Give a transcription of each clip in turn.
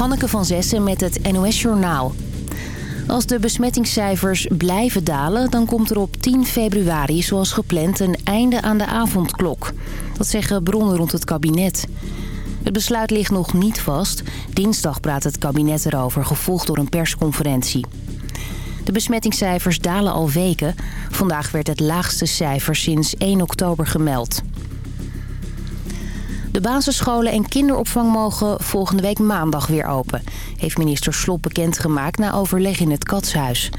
Hanneke van Zessen met het NOS Journaal. Als de besmettingscijfers blijven dalen... dan komt er op 10 februari, zoals gepland, een einde aan de avondklok. Dat zeggen bronnen rond het kabinet. Het besluit ligt nog niet vast. Dinsdag praat het kabinet erover, gevolgd door een persconferentie. De besmettingscijfers dalen al weken. Vandaag werd het laagste cijfer sinds 1 oktober gemeld. De basisscholen en kinderopvang mogen volgende week maandag weer open... heeft minister Slop bekendgemaakt na overleg in het Katshuis.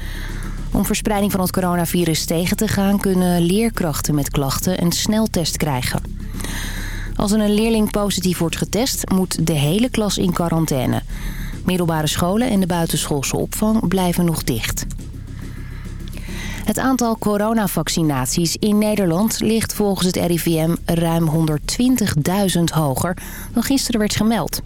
Om verspreiding van het coronavirus tegen te gaan... kunnen leerkrachten met klachten een sneltest krijgen. Als er een leerling positief wordt getest, moet de hele klas in quarantaine. Middelbare scholen en de buitenschoolse opvang blijven nog dicht. Het aantal coronavaccinaties in Nederland ligt volgens het RIVM ruim 120.000 hoger dan gisteren werd gemeld.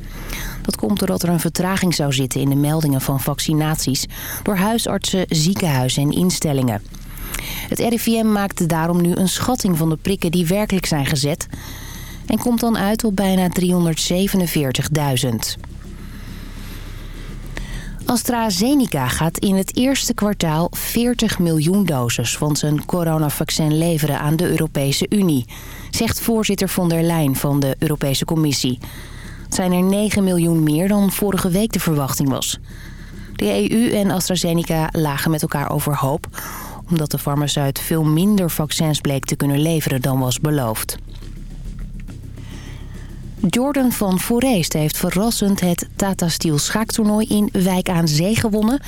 Dat komt doordat er een vertraging zou zitten in de meldingen van vaccinaties door huisartsen, ziekenhuizen en instellingen. Het RIVM maakt daarom nu een schatting van de prikken die werkelijk zijn gezet en komt dan uit op bijna 347.000. AstraZeneca gaat in het eerste kwartaal 40 miljoen doses van zijn coronavaccin leveren aan de Europese Unie, zegt voorzitter von der Leyen van de Europese Commissie. Het zijn er 9 miljoen meer dan vorige week de verwachting was. De EU en AstraZeneca lagen met elkaar overhoop, omdat de farmaceut veel minder vaccins bleek te kunnen leveren dan was beloofd. Jordan van Foreest heeft verrassend het Tata Steel schaaktoernooi in Wijk aan Zee gewonnen.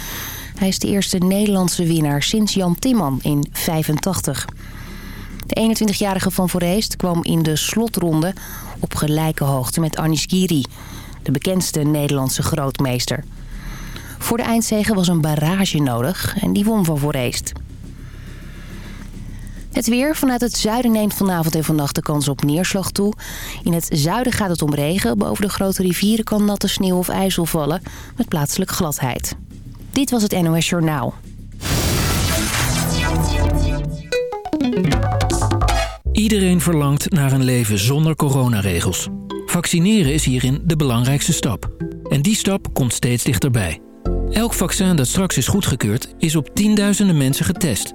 Hij is de eerste Nederlandse winnaar sinds Jan Timman in 85. De 21-jarige van Foreest kwam in de slotronde op gelijke hoogte met Anish Giri, de bekendste Nederlandse grootmeester. Voor de eindzege was een barrage nodig en die won van Foreest. Het weer. Vanuit het zuiden neemt vanavond en vannacht de kans op neerslag toe. In het zuiden gaat het om regen. Boven de grote rivieren kan natte sneeuw of ijzel vallen. Met plaatselijk gladheid. Dit was het NOS Journaal. Iedereen verlangt naar een leven zonder coronaregels. Vaccineren is hierin de belangrijkste stap. En die stap komt steeds dichterbij. Elk vaccin dat straks is goedgekeurd is op tienduizenden mensen getest...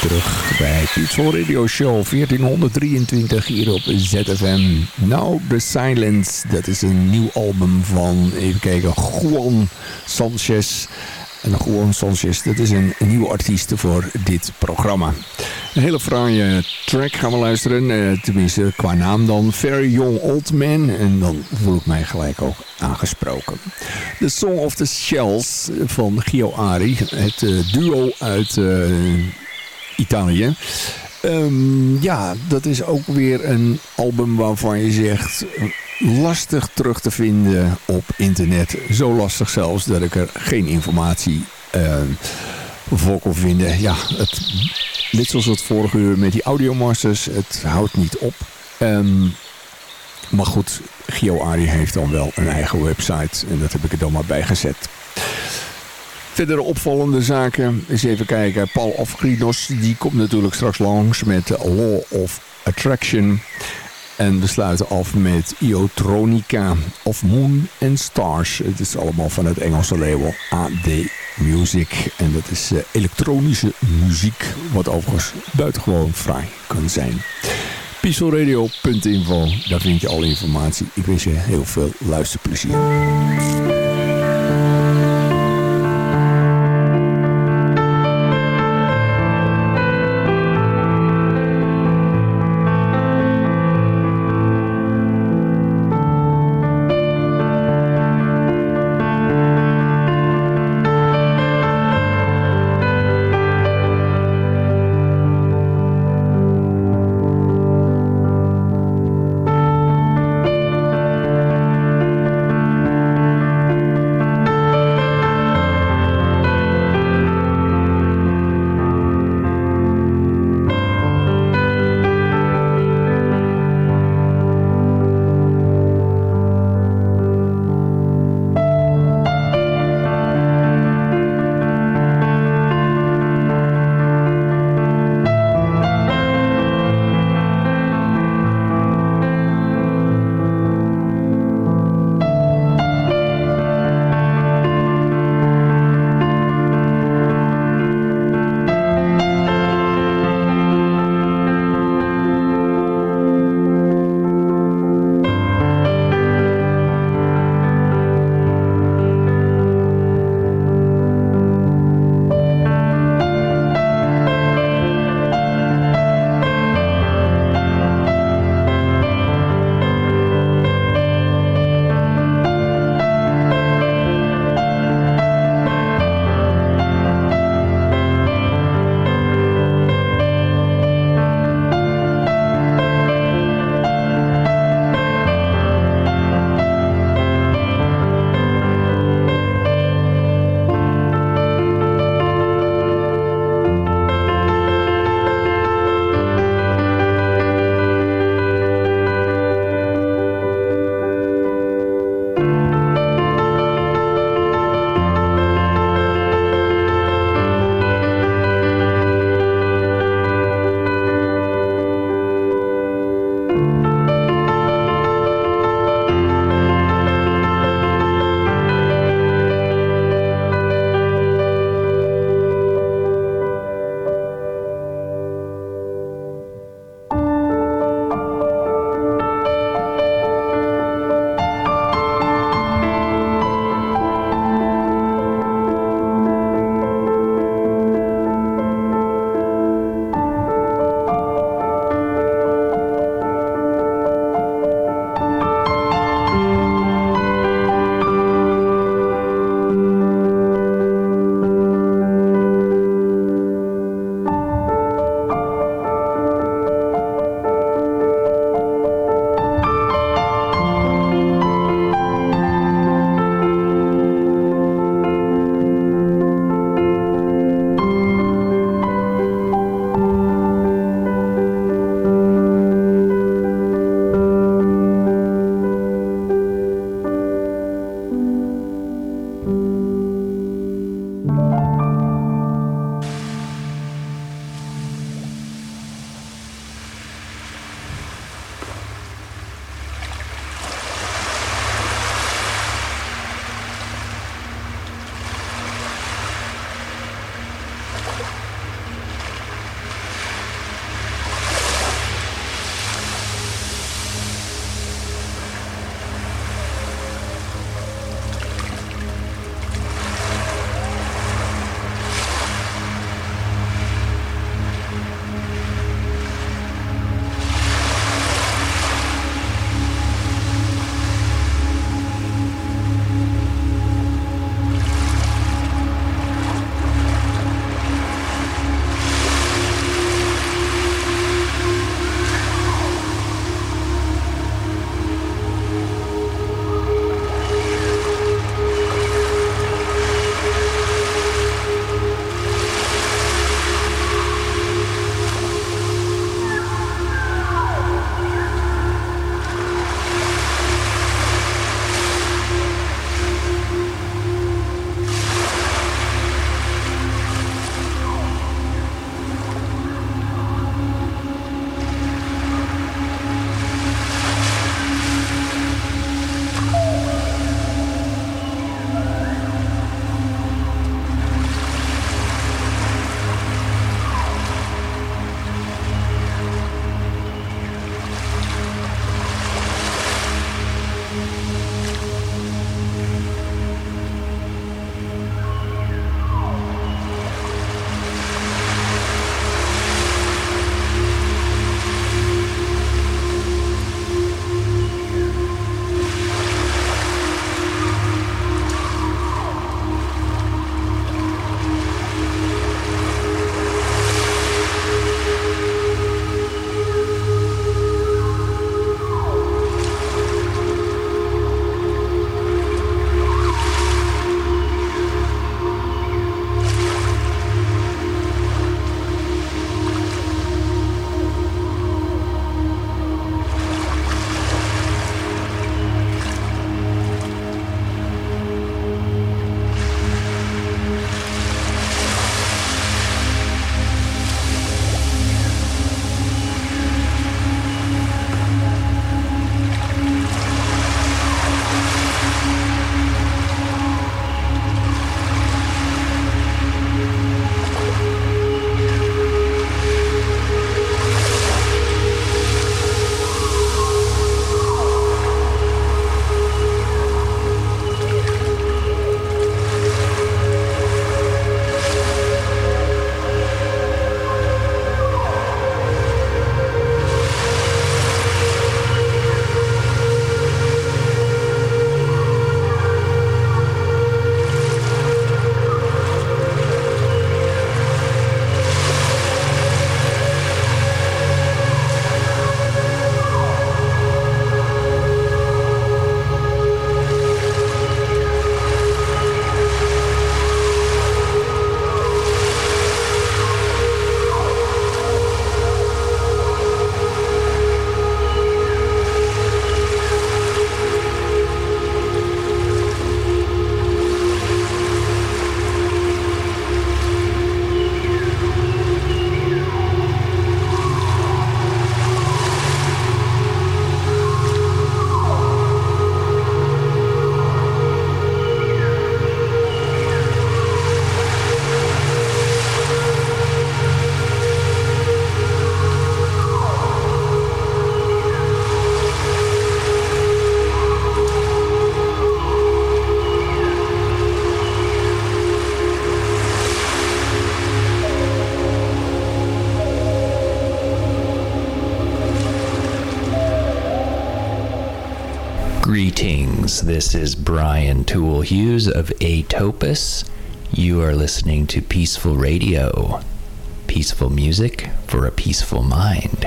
Terug bij Peaceful Radio Show 1423 hier op ZFM. Now the Silence, dat is een nieuw album van, even kijken, Juan Sanchez. En Juan Sanchez, dat is een, nieuwe artiest voor dit programma. Een hele fraaie track gaan we luisteren, eh, tenminste qua naam dan. Very Young Old Man, en dan voel ik mij gelijk ook aangesproken. The Song of the Shells van Gio Ari, het uh, duo uit... Uh, Italië. Um, ja, dat is ook weer een album waarvan je zegt lastig terug te vinden op internet. Zo lastig zelfs dat ik er geen informatie uh, voor kon vinden. Ja, het, net zoals het vorige uur met die audiomasters, het houdt niet op. Um, maar goed, GeoAri heeft dan wel een eigen website en dat heb ik er dan maar bij gezet. Verdere opvallende zaken. Eens even kijken. Paul Afgrinos die komt natuurlijk straks langs met Law of Attraction. En we sluiten af met Iotronica of Moon and Stars. Het is allemaal van het Engelse label AD Music. En dat is uh, elektronische muziek. Wat overigens buitengewoon fraai kan zijn. Pieselradio.info. Daar vind je alle informatie. Ik wens je heel veel luisterplezier. This is Brian Tool Hughes of Atopus. You are listening to Peaceful Radio. Peaceful music for a peaceful mind.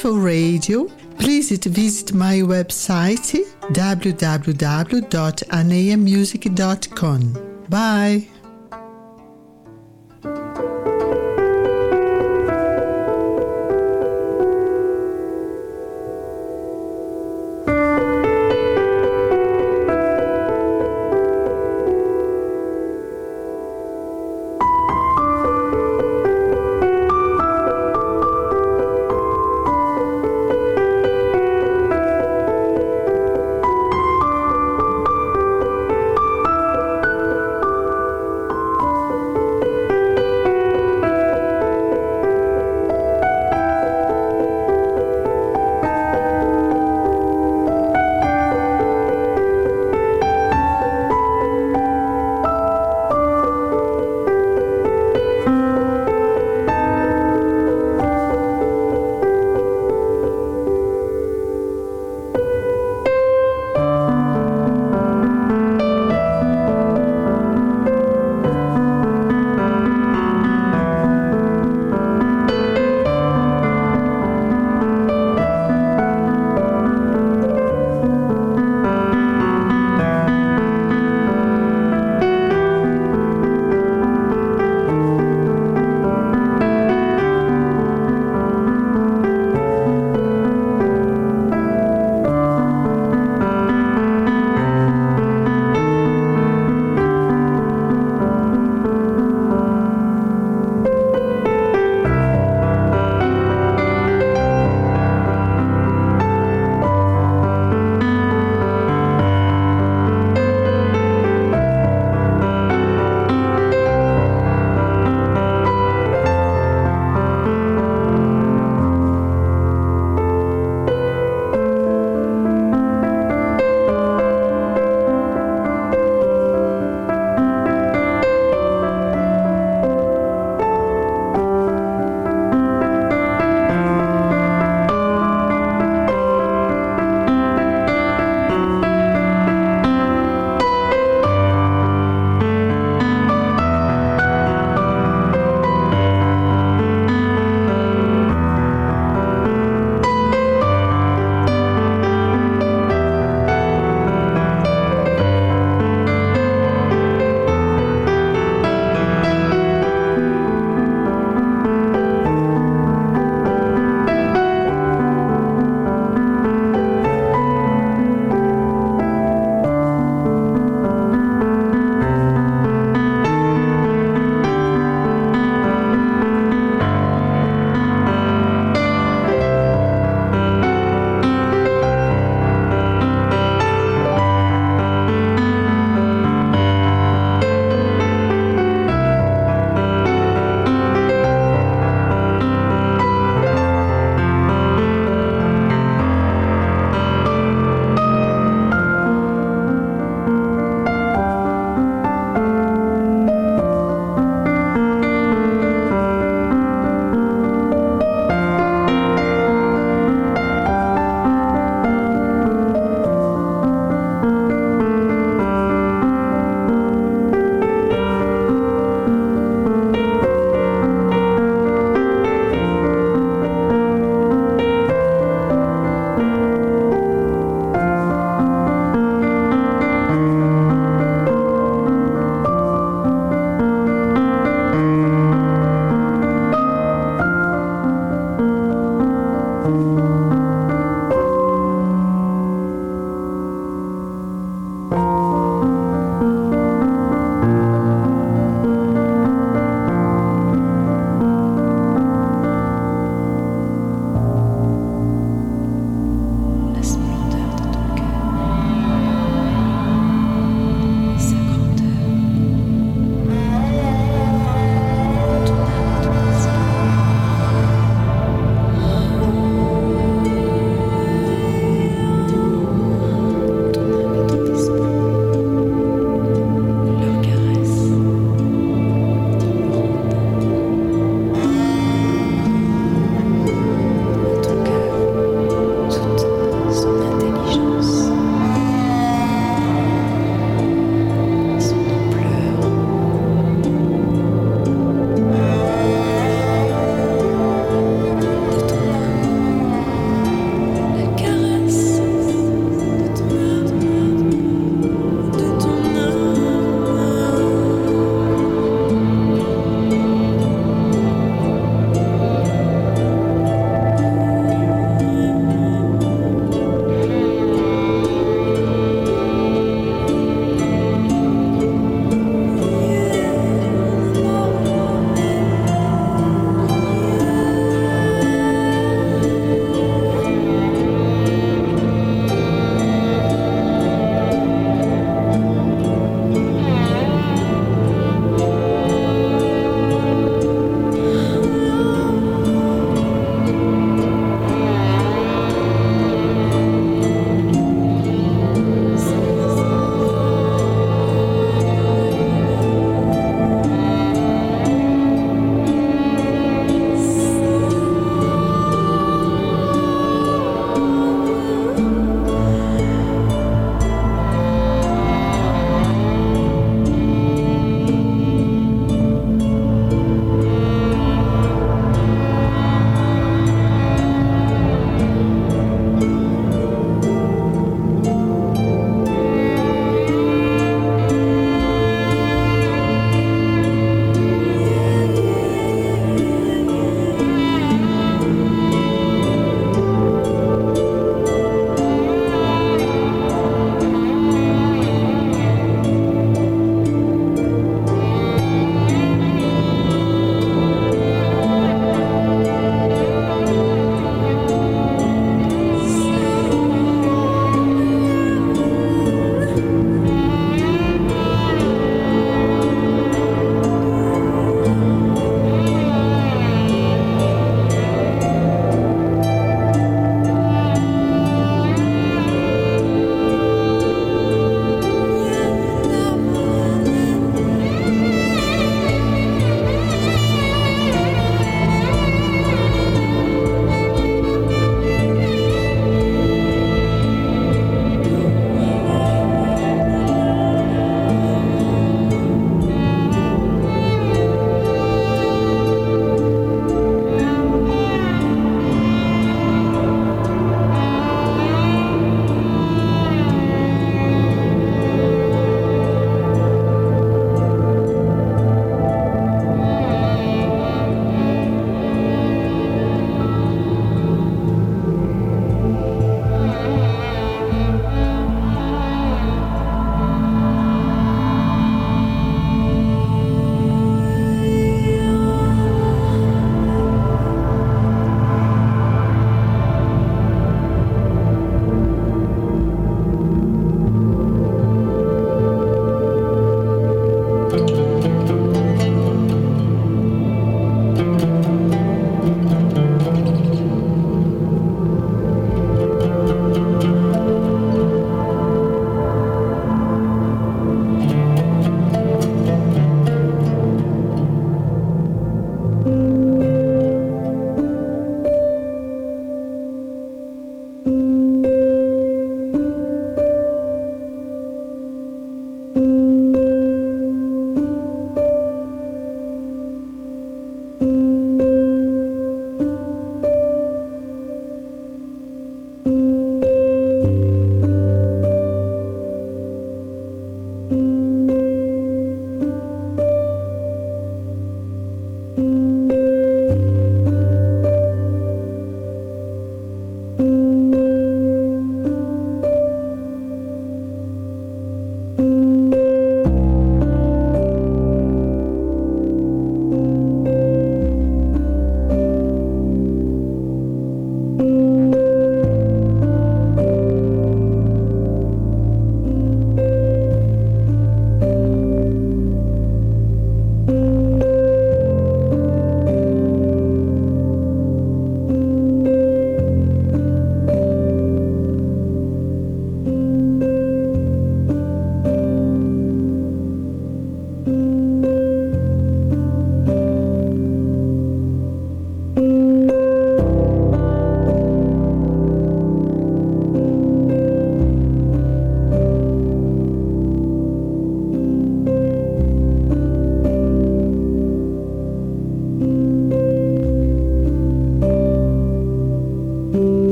Peaceful Radio. Please visit my website www.aneamusic.com. Bye.